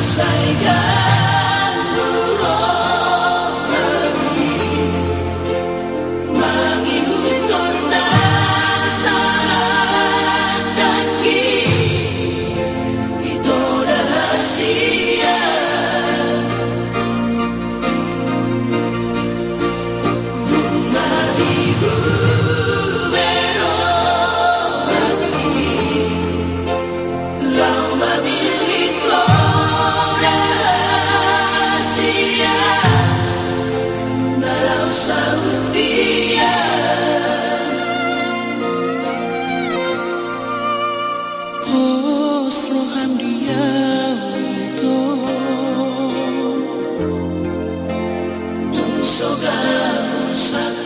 say goodbye. Sogar saat